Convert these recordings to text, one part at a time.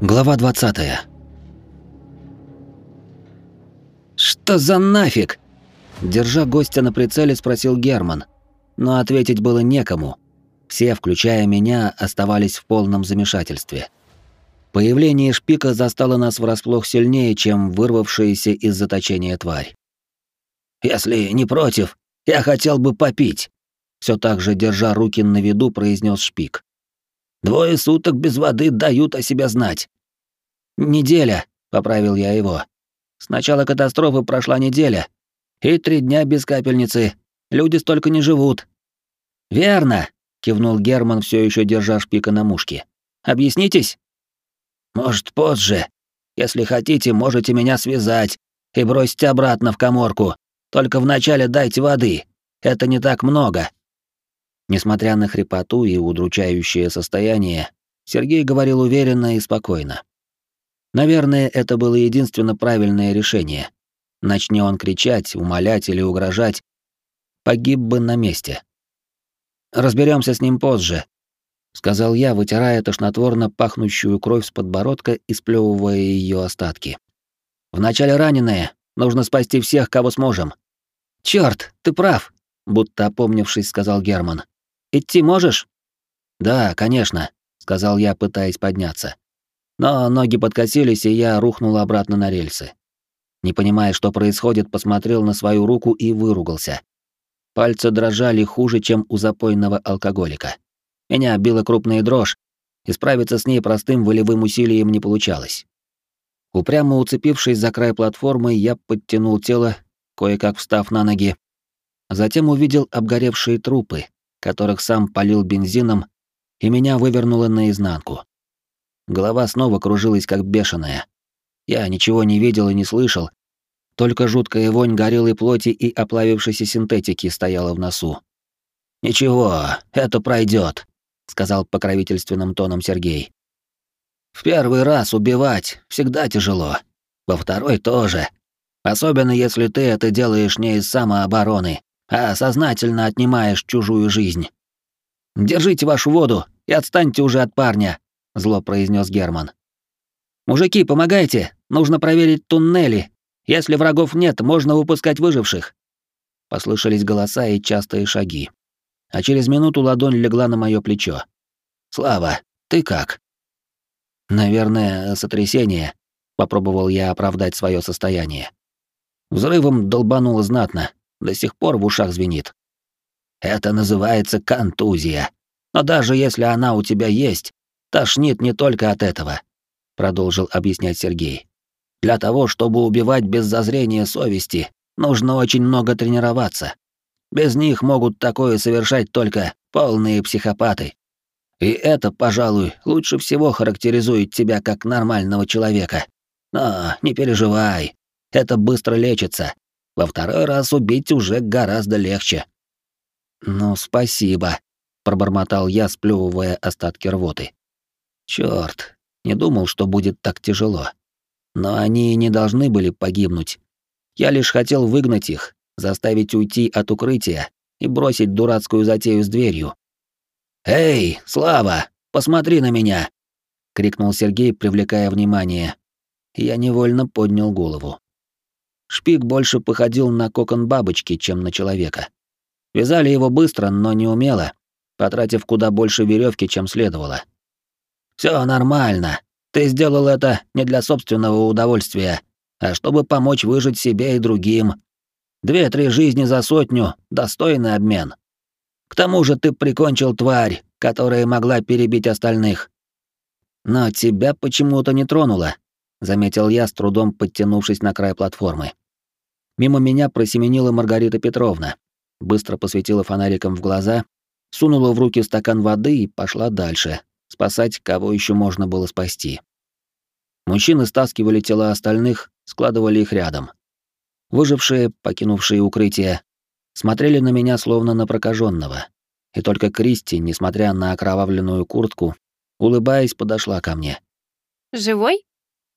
Глава 20. Что за нафиг? Держа гостя на прицеле, спросил Герман, но ответить было некому. Все, включая меня, оставались в полном замешательстве. Появление шпика застало нас врасплох сильнее, чем вырвавшаяся из заточения тварь. «Если не против, я хотел бы попить», — все так же, держа руки на виду, произнес шпик. Двое суток без воды дают о себе знать. Неделя, поправил я его. С начала катастрофы прошла неделя. И три дня без капельницы. Люди столько не живут. Верно, кивнул Герман, все еще держа шпика на мушке. Объяснитесь? Может, позже. Если хотите, можете меня связать и бросить обратно в каморку. Только вначале дайте воды. Это не так много. Несмотря на хрипоту и удручающее состояние, Сергей говорил уверенно и спокойно. Наверное, это было единственно правильное решение. Начни он кричать, умолять или угрожать, погиб бы на месте. Разберемся с ним позже, сказал я, вытирая тошнотворно пахнущую кровь с подбородка и сплевывая ее остатки. Вначале раненые, нужно спасти всех, кого сможем. Черт, ты прав, будто опомнившись, сказал Герман. Идти можешь? Да, конечно, сказал я, пытаясь подняться. Но ноги подкосились, и я рухнул обратно на рельсы. Не понимая, что происходит, посмотрел на свою руку и выругался. Пальцы дрожали хуже, чем у запойного алкоголика. Меня била крупная дрожь, и справиться с ней простым волевым усилием не получалось. Упрямо уцепившись за край платформы, я подтянул тело, кое-как встав на ноги. Затем увидел обгоревшие трупы, которых сам полил бензином, и меня вывернуло наизнанку. Голова снова кружилась как бешеная. Я ничего не видел и не слышал, только жуткая вонь горелой плоти и оплавившейся синтетики стояла в носу. «Ничего, это пройдет, сказал покровительственным тоном Сергей. «В первый раз убивать всегда тяжело, во второй тоже, особенно если ты это делаешь не из самообороны, а сознательно отнимаешь чужую жизнь. Держите вашу воду и отстаньте уже от парня, зло произнес Герман. Мужики, помогайте, нужно проверить туннели. Если врагов нет, можно выпускать выживших. Послышались голоса и частые шаги. А через минуту ладонь легла на мое плечо. Слава, ты как? Наверное, сотрясение, попробовал я оправдать свое состояние. Взрывом долбануло знатно, до сих пор в ушах звенит. Это называется контузия. Но даже если она у тебя есть, тошнит не только от этого, продолжил объяснять Сергей. Для того, чтобы убивать без зазрения совести, нужно очень много тренироваться. Без них могут такое совершать только полные психопаты. И это, пожалуй, лучше всего характеризует тебя как нормального человека. Но не переживай, это быстро лечится, во второй раз убить уже гораздо легче. Ну, спасибо, пробормотал я, сплевывая остатки рвоты. Черт, не думал, что будет так тяжело. Но они не должны были погибнуть. Я лишь хотел выгнать их, заставить уйти от укрытия и бросить дурацкую затею с дверью. «Эй, Слава, посмотри на меня!» — крикнул Сергей, привлекая внимание. Я невольно поднял голову. Шпик больше походил на кокон бабочки, чем на человека. Вязали его быстро, но не умело, потратив куда больше веревки, чем следовало. Все нормально. Ты сделал это не для собственного удовольствия, а чтобы помочь выжить себе и другим. Две-три жизни за сотню — достойный обмен. К тому же ты прикончил тварь, которая могла перебить остальных. Но тебя почему-то не тронуло, заметил я, с трудом подтянувшись на край платформы. Мимо меня просеменила Маргарита Петровна, быстро посветила фонариком в глаза, сунула в руки стакан воды и пошла дальше, спасать, кого еще можно было спасти. Мужчины стаскивали тела остальных, складывали их рядом. Выжившие, покинувшие укрытие, смотрели на меня словно на прокаженного. И только Кристи, несмотря на окровавленную куртку, улыбаясь, подошла ко мне. «Живой?»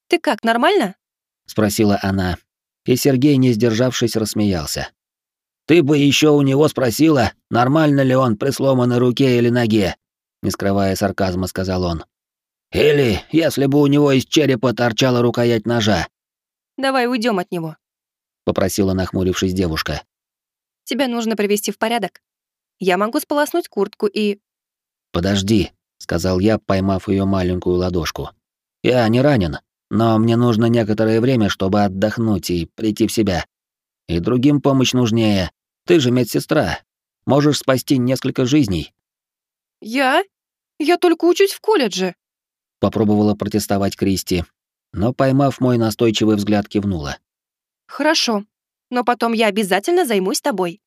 Ты как, нормально?» — спросила она, и Сергей, не сдержавшись, рассмеялся. «Ты бы еще у него спросила, нормально ли он при сломанной руке или ноге», — не скрывая сарказма, сказал он. Или если бы у него из черепа торчала рукоять ножа. Давай уйдем от него, попросила нахмурившись девушка. Тебя нужно привести в порядок. Я могу сполоснуть куртку и... Подожди, сказал я, поймав ее маленькую ладошку. Я не ранен, но мне нужно некоторое время, чтобы отдохнуть и прийти в себя. И другим помощь нужнее. Ты же медсестра. Можешь спасти несколько жизней. Я? Я только учусь в колледже. Попробовала протестовать Кристи, но, поймав мой настойчивый взгляд, кивнула. Хорошо, но потом я обязательно займусь тобой.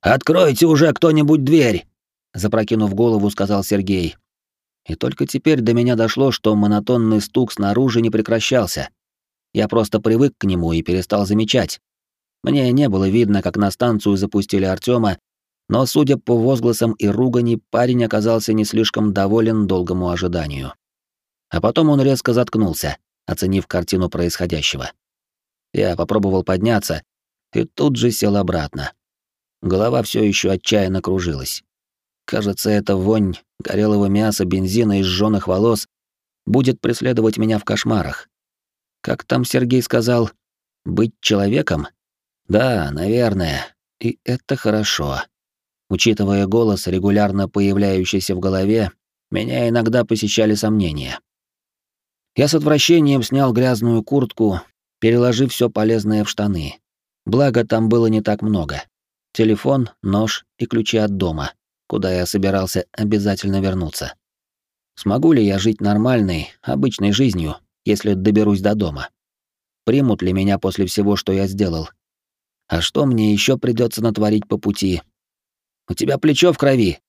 «Откройте уже кто-нибудь дверь!» Запрокинув голову, сказал Сергей. И только теперь до меня дошло, что монотонный стук снаружи не прекращался. Я просто привык к нему и перестал замечать. Мне не было видно, как на станцию запустили Артема, но, судя по возгласам и ругани, парень оказался не слишком доволен долгому ожиданию. А потом он резко заткнулся, оценив картину происходящего. Я попробовал подняться и тут же сел обратно. Голова все еще отчаянно кружилась. Кажется, эта вонь горелого мяса, бензина и сжёных волос будет преследовать меня в кошмарах. Как там Сергей сказал, быть человеком? Да, наверное. И это хорошо. Учитывая голос, регулярно появляющийся в голове, меня иногда посещали сомнения. Я с отвращением снял грязную куртку, переложив все полезное в штаны. Благо, там было не так много. Телефон, нож и ключи от дома, куда я собирался обязательно вернуться. Смогу ли я жить нормальной, обычной жизнью, если доберусь до дома? Примут ли меня после всего, что я сделал? А что мне еще придется натворить по пути? У тебя плечо в крови,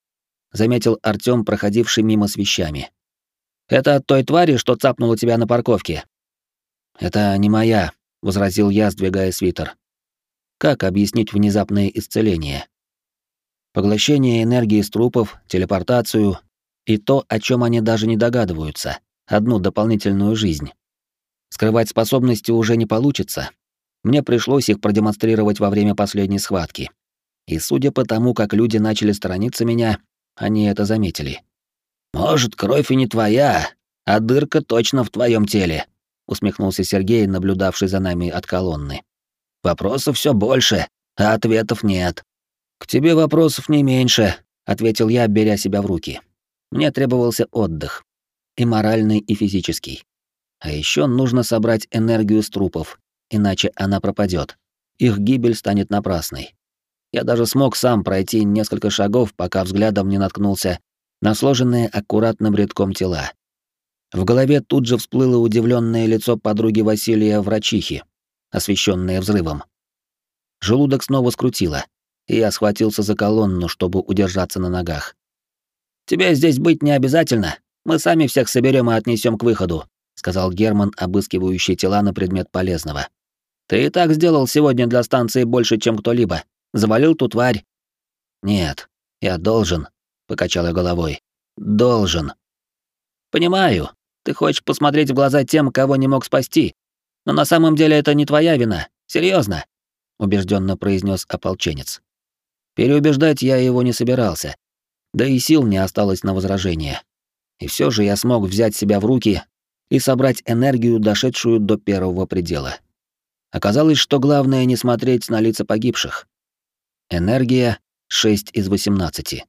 заметил Артём, проходивший мимо с вещами. Это от той твари, что цапнула тебя на парковке. Это не моя, возразил я, сдвигая свитер. Как объяснить внезапное исцеление? Поглощение энергии из трупов, телепортацию и то, о чем они даже не догадываются, одну дополнительную жизнь. Скрывать способности уже не получится. Мне пришлось их продемонстрировать во время последней схватки. И судя по тому, как люди начали сторониться меня, они это заметили. Может, кровь и не твоя, а дырка точно в твоем теле, усмехнулся Сергей, наблюдавший за нами от колонны. Вопросов все больше, а ответов нет. К тебе вопросов не меньше, ответил я, беря себя в руки. Мне требовался отдых, и моральный, и физический. А еще нужно собрать энергию с трупов, иначе она пропадет. Их гибель станет напрасной. Я даже смог сам пройти несколько шагов, пока взглядом не наткнулся на сложенные аккуратным рядком тела. В голове тут же всплыло удивленное лицо подруги Василия врачихи, освещенное взрывом. Желудок снова скрутило, и я схватился за колонну, чтобы удержаться на ногах. «Тебе здесь быть не обязательно. Мы сами всех соберем и отнесем к выходу», сказал Герман, обыскивающий тела на предмет полезного. «Ты и так сделал сегодня для станции больше, чем кто-либо. Завалил ту тварь». «Нет, я должен», покачал я головой. Должен. Понимаю. Ты хочешь посмотреть в глаза тем, кого не мог спасти. Но на самом деле это не твоя вина. Серьезно, убежденно произнес ополченец. Переубеждать я его не собирался. Да и сил не осталось на возражение. И все же я смог взять себя в руки и собрать энергию, дошедшую до первого предела. Оказалось, что главное не смотреть на лица погибших. Энергия 6 из 18.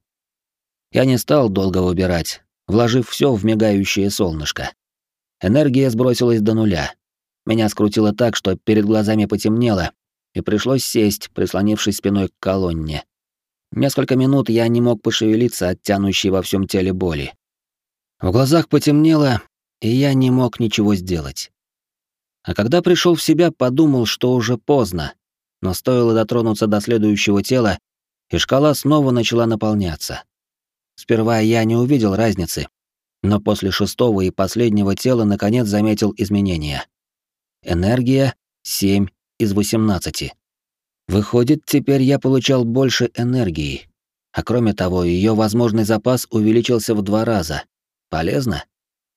Я не стал долго выбирать, вложив все в мигающее солнышко. Энергия сбросилась до нуля. Меня скрутило так, что перед глазами потемнело, и пришлось сесть, прислонившись спиной к колонне. Несколько минут я не мог пошевелиться от тянущей во всем теле боли. В глазах потемнело, и я не мог ничего сделать. А когда пришел в себя, подумал, что уже поздно, но стоило дотронуться до следующего тела, и шкала снова начала наполняться. Сперва я не увидел разницы, но после шестого и последнего тела наконец заметил изменения. Энергия — 7 из 18. Выходит, теперь я получал больше энергии. А кроме того, ее возможный запас увеличился в два раза. Полезно?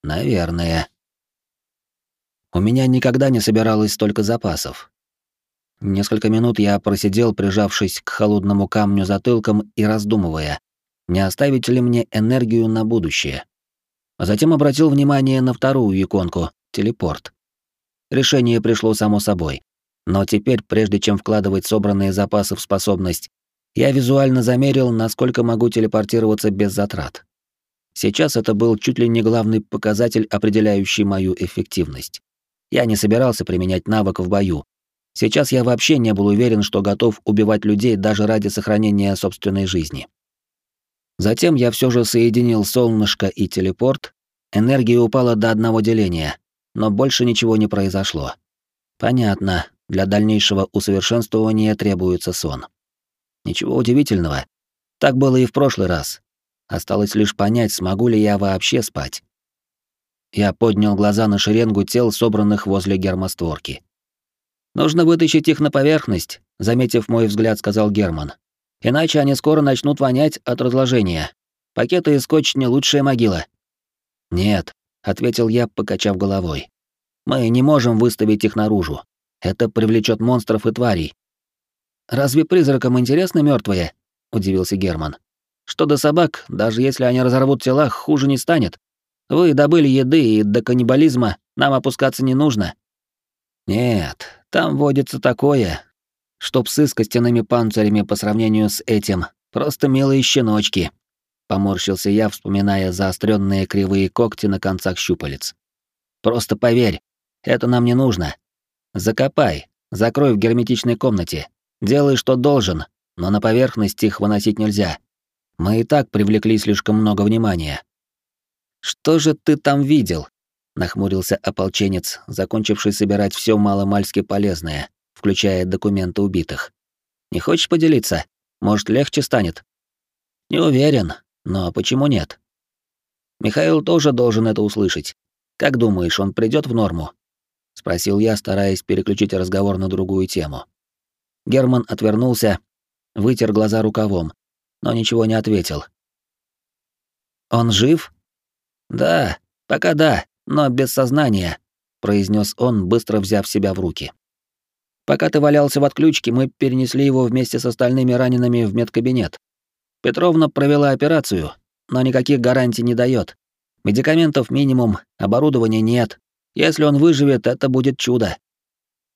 Наверное. У меня никогда не собиралось столько запасов. Несколько минут я просидел, прижавшись к холодному камню затылком и раздумывая, не оставить ли мне энергию на будущее. Затем обратил внимание на вторую иконку — телепорт. Решение пришло само собой. Но теперь, прежде чем вкладывать собранные запасы в способность, я визуально замерил, насколько могу телепортироваться без затрат. Сейчас это был чуть ли не главный показатель, определяющий мою эффективность. Я не собирался применять навык в бою. Сейчас я вообще не был уверен, что готов убивать людей даже ради сохранения собственной жизни. Затем я все же соединил солнышко и телепорт. Энергия упала до одного деления, но больше ничего не произошло. Понятно, для дальнейшего усовершенствования требуется сон. Ничего удивительного. Так было и в прошлый раз. Осталось лишь понять, смогу ли я вообще спать. Я поднял глаза на шеренгу тел, собранных возле гермостворки. «Нужно вытащить их на поверхность», — заметив мой взгляд, сказал Герман. «Иначе они скоро начнут вонять от разложения. Пакеты и скотч — не лучшая могила». «Нет», — ответил я, покачав головой. «Мы не можем выставить их наружу. Это привлечет монстров и тварей». «Разве призракам интересны мертвые? удивился Герман. «Что до собак, даже если они разорвут тела, хуже не станет. Вы добыли еды, и до каннибализма нам опускаться не нужно». «Нет, там водится такое, что псы с костяными панцирями по сравнению с этим просто милые щеночки», — поморщился я, вспоминая заостренные кривые когти на концах щупалец. «Просто поверь, это нам не нужно. Закопай, закрой в герметичной комнате, делай, что должен, но на поверхность их выносить нельзя. Мы и так привлекли слишком много внимания». «Что же ты там видел?» — нахмурился ополченец, закончивший собирать все маломальски полезное, включая документы убитых. «Не хочешь поделиться? Может, легче станет?» «Не уверен, но почему нет?» «Михаил тоже должен это услышать. Как думаешь, он придет в норму?» — спросил я, стараясь переключить разговор на другую тему. Герман отвернулся, вытер глаза рукавом, но ничего не ответил. «Он жив?» «Да, пока да, но без сознания», — произнес он, быстро взяв себя в руки. «Пока ты валялся в отключке, мы перенесли его вместе с остальными ранеными в медкабинет. Петровна провела операцию, но никаких гарантий не дает. Медикаментов минимум, оборудования нет. Если он выживет, это будет чудо».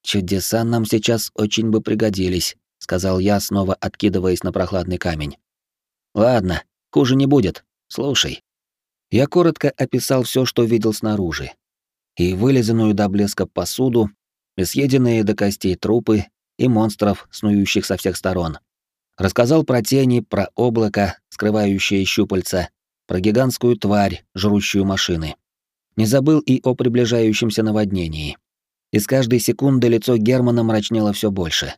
«Чудеса нам сейчас очень бы пригодились», — сказал я, снова откидываясь на прохладный камень. «Ладно, хуже не будет. Слушай, я коротко описал все, что видел снаружи. И вылизанную до блеска посуду, и съеденные до костей трупы, и монстров, снующих со всех сторон. Рассказал про тени, про облако, скрывающее щупальца, про гигантскую тварь, жрущую машины. Не забыл и о приближающемся наводнении. И с каждой секунды лицо Германа мрачнело все больше.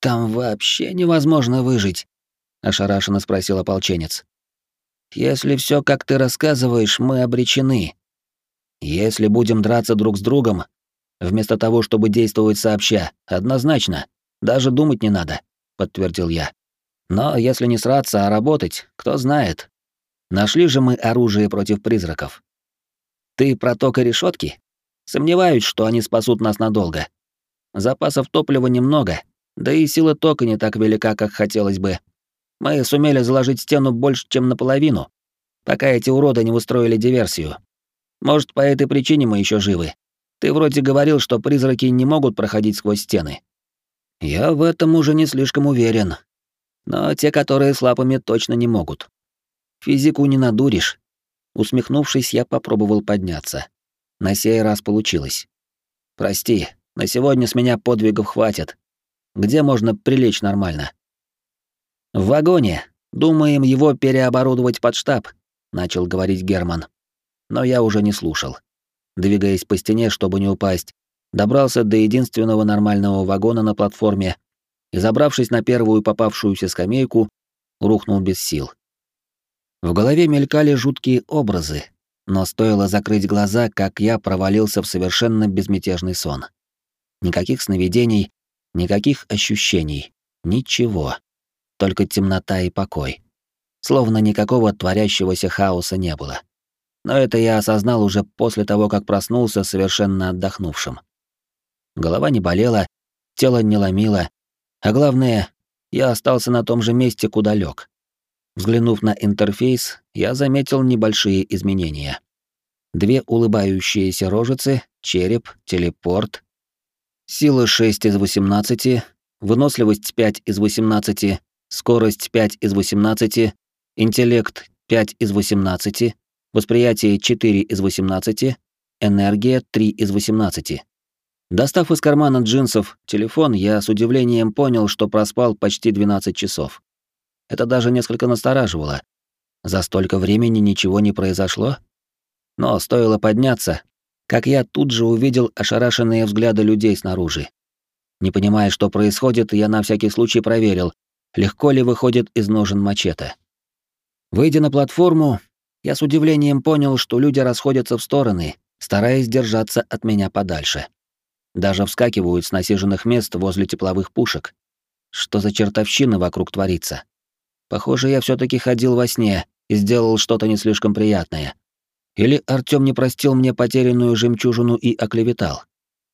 «Там вообще невозможно выжить», — ошарашенно спросил ополченец. Если все, как ты рассказываешь, мы обречены. Если будем драться друг с другом, вместо того, чтобы действовать сообща, однозначно, даже думать не надо, подтвердил я. Но если не сраться, а работать, кто знает. Нашли же мы оружие против призраков. Ты про ток и решетки? Сомневаюсь, что они спасут нас надолго. Запасов топлива немного, да и сила тока не так велика, как хотелось бы. Мы сумели заложить стену больше, чем наполовину, пока эти уроды не устроили диверсию. Может, по этой причине мы еще живы. Ты вроде говорил, что призраки не могут проходить сквозь стены. Я в этом уже не слишком уверен. Но те, которые с лапами, точно не могут. Физику не надуришь. Усмехнувшись, я попробовал подняться. На сей раз получилось. Прости, на сегодня с меня подвигов хватит. Где можно прилечь нормально? В вагоне. Думаем его переоборудовать под штаб, начал говорить Герман. Но я уже не слушал. Двигаясь по стене, чтобы не упасть, добрался до единственного нормального вагона на платформе и, забравшись на первую попавшуюся скамейку, рухнул без сил. В голове мелькали жуткие образы, но стоило закрыть глаза, как я провалился в совершенно безмятежный сон. Никаких сновидений, никаких ощущений, ничего только темнота и покой. Словно никакого творящегося хаоса не было. Но это я осознал уже после того, как проснулся совершенно отдохнувшим. Голова не болела, тело не ломило, а главное, я остался на том же месте, куда лег. Взглянув на интерфейс, я заметил небольшие изменения. Две улыбающиеся рожицы, череп, телепорт. Сила 6 из 18, выносливость 5 из 18, скорость 5 из 18, интеллект 5 из 18, восприятие 4 из 18, энергия 3 из 18. Достав из кармана джинсов телефон, я с удивлением понял, что проспал почти 12 часов. Это даже несколько настораживало. За столько времени ничего не произошло? Но стоило подняться, как я тут же увидел ошарашенные взгляды людей снаружи. Не понимая, что происходит, я на всякий случай проверил, легко ли выходит из ножен мачете. Выйдя на платформу, я с удивлением понял, что люди расходятся в стороны, стараясь держаться от меня подальше. Даже вскакивают с насиженных мест возле тепловых пушек. Что за чертовщина вокруг творится? Похоже, я все таки ходил во сне и сделал что-то не слишком приятное. Или Артём не простил мне потерянную жемчужину и оклеветал.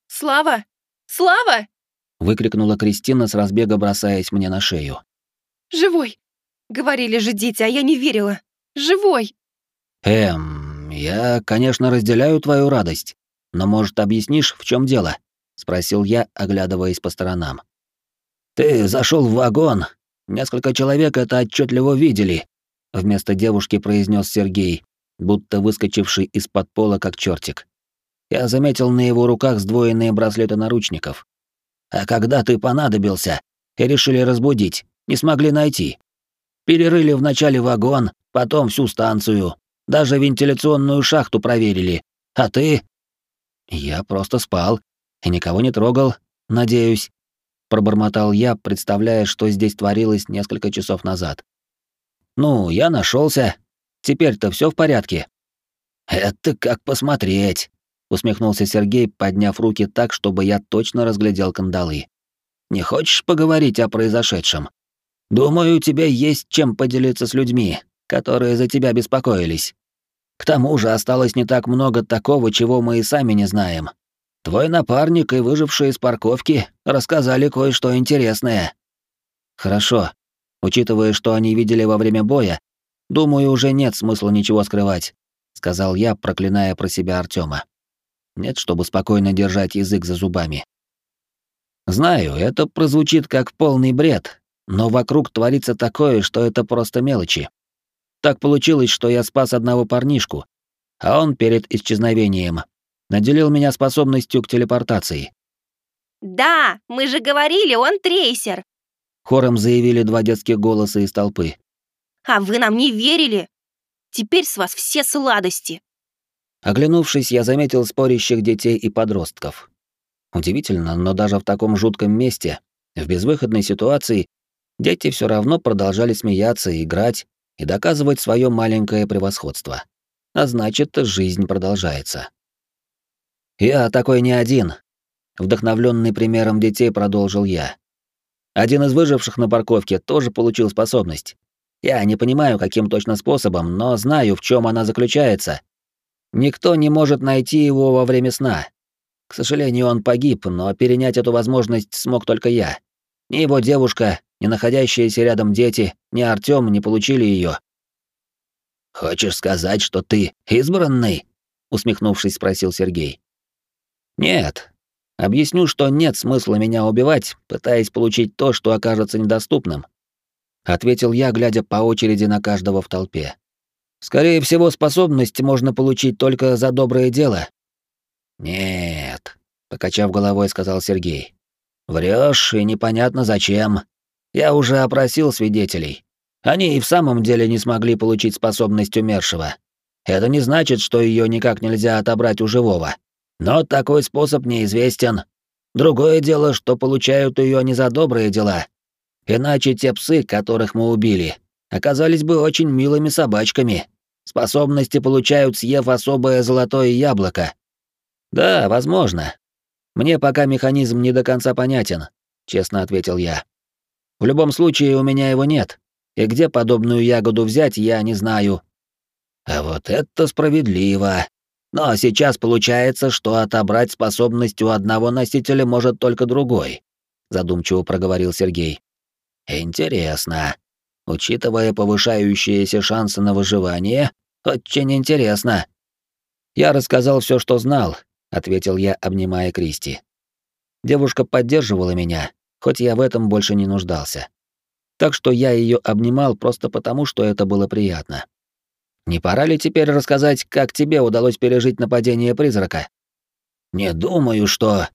«Слава! Слава!» — выкрикнула Кристина с разбега, бросаясь мне на шею. «Живой! Говорили же дети, а я не верила. Живой!» «Эм, я, конечно, разделяю твою радость, но, может, объяснишь, в чем дело?» — спросил я, оглядываясь по сторонам. «Ты зашел в вагон. Несколько человек это отчетливо видели», — вместо девушки произнес Сергей, будто выскочивший из-под пола как чертик. Я заметил на его руках сдвоенные браслеты наручников. А когда ты понадобился и решили разбудить, не смогли найти. Перерыли вначале вагон, потом всю станцию, даже вентиляционную шахту проверили. А ты? Я просто спал и никого не трогал, надеюсь, пробормотал я, представляя, что здесь творилось несколько часов назад. Ну, я нашелся, Теперь-то все в порядке. Это как посмотреть, усмехнулся Сергей, подняв руки так, чтобы я точно разглядел кандалы. Не хочешь поговорить о произошедшем? Думаю, у тебя есть чем поделиться с людьми, которые за тебя беспокоились. К тому же осталось не так много такого, чего мы и сами не знаем. Твой напарник и выжившие из парковки рассказали кое-что интересное. Хорошо. Учитывая, что они видели во время боя, Думаю, уже нет смысла ничего скрывать, сказал я, проклиная про себя Артема. Нет, чтобы спокойно держать язык за зубами. Знаю, это прозвучит как полный бред, но вокруг творится такое, что это просто мелочи. Так получилось, что я спас одного парнишку, а он перед исчезновением наделил меня способностью к телепортации. «Да, мы же говорили, он трейсер!» Хором заявили два детских голоса из толпы. А вы нам не верили? Теперь с вас все сладости. Оглянувшись, я заметил спорящих детей и подростков. Удивительно, но даже в таком жутком месте, в безвыходной ситуации, дети все равно продолжали смеяться, играть и доказывать свое маленькое превосходство. А значит, жизнь продолжается. Я такой не один. Вдохновленный примером детей продолжил я. Один из выживших на парковке тоже получил способность. Я не понимаю, каким точно способом, но знаю, в чем она заключается. Никто не может найти его во время сна. К сожалению, он погиб, но перенять эту возможность смог только я. Ни его девушка, ни находящиеся рядом дети, ни Артём не получили ее. «Хочешь сказать, что ты избранный?» — усмехнувшись, спросил Сергей. «Нет. Объясню, что нет смысла меня убивать, пытаясь получить то, что окажется недоступным ответил я, глядя по очереди на каждого в толпе. Скорее всего, способность можно получить только за доброе дело. Нет, покачав головой, сказал Сергей. Врешь и непонятно зачем. Я уже опросил свидетелей. Они и в самом деле не смогли получить способность умершего. Это не значит, что ее никак нельзя отобрать у живого. Но такой способ неизвестен. Другое дело, что получают ее не за добрые дела, Иначе те псы, которых мы убили, оказались бы очень милыми собачками. Способности получают, съев особое золотое яблоко. Да, возможно. Мне пока механизм не до конца понятен, честно ответил я. В любом случае у меня его нет, и где подобную ягоду взять, я не знаю. А вот это справедливо. Но сейчас получается, что отобрать способность у одного носителя может только другой, задумчиво проговорил Сергей. Интересно. Учитывая повышающиеся шансы на выживание, очень интересно. Я рассказал все, что знал, ответил я, обнимая Кристи. Девушка поддерживала меня, хоть я в этом больше не нуждался. Так что я ее обнимал просто потому, что это было приятно. Не пора ли теперь рассказать, как тебе удалось пережить нападение призрака? Не думаю, что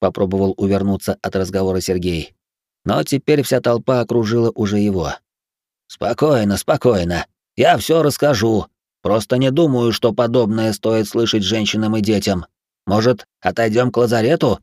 попробовал увернуться от разговора Сергей. Но теперь вся толпа окружила уже его. Спокойно, спокойно. Я все расскажу. Просто не думаю, что подобное стоит слышать женщинам и детям. Может, отойдем к лазарету?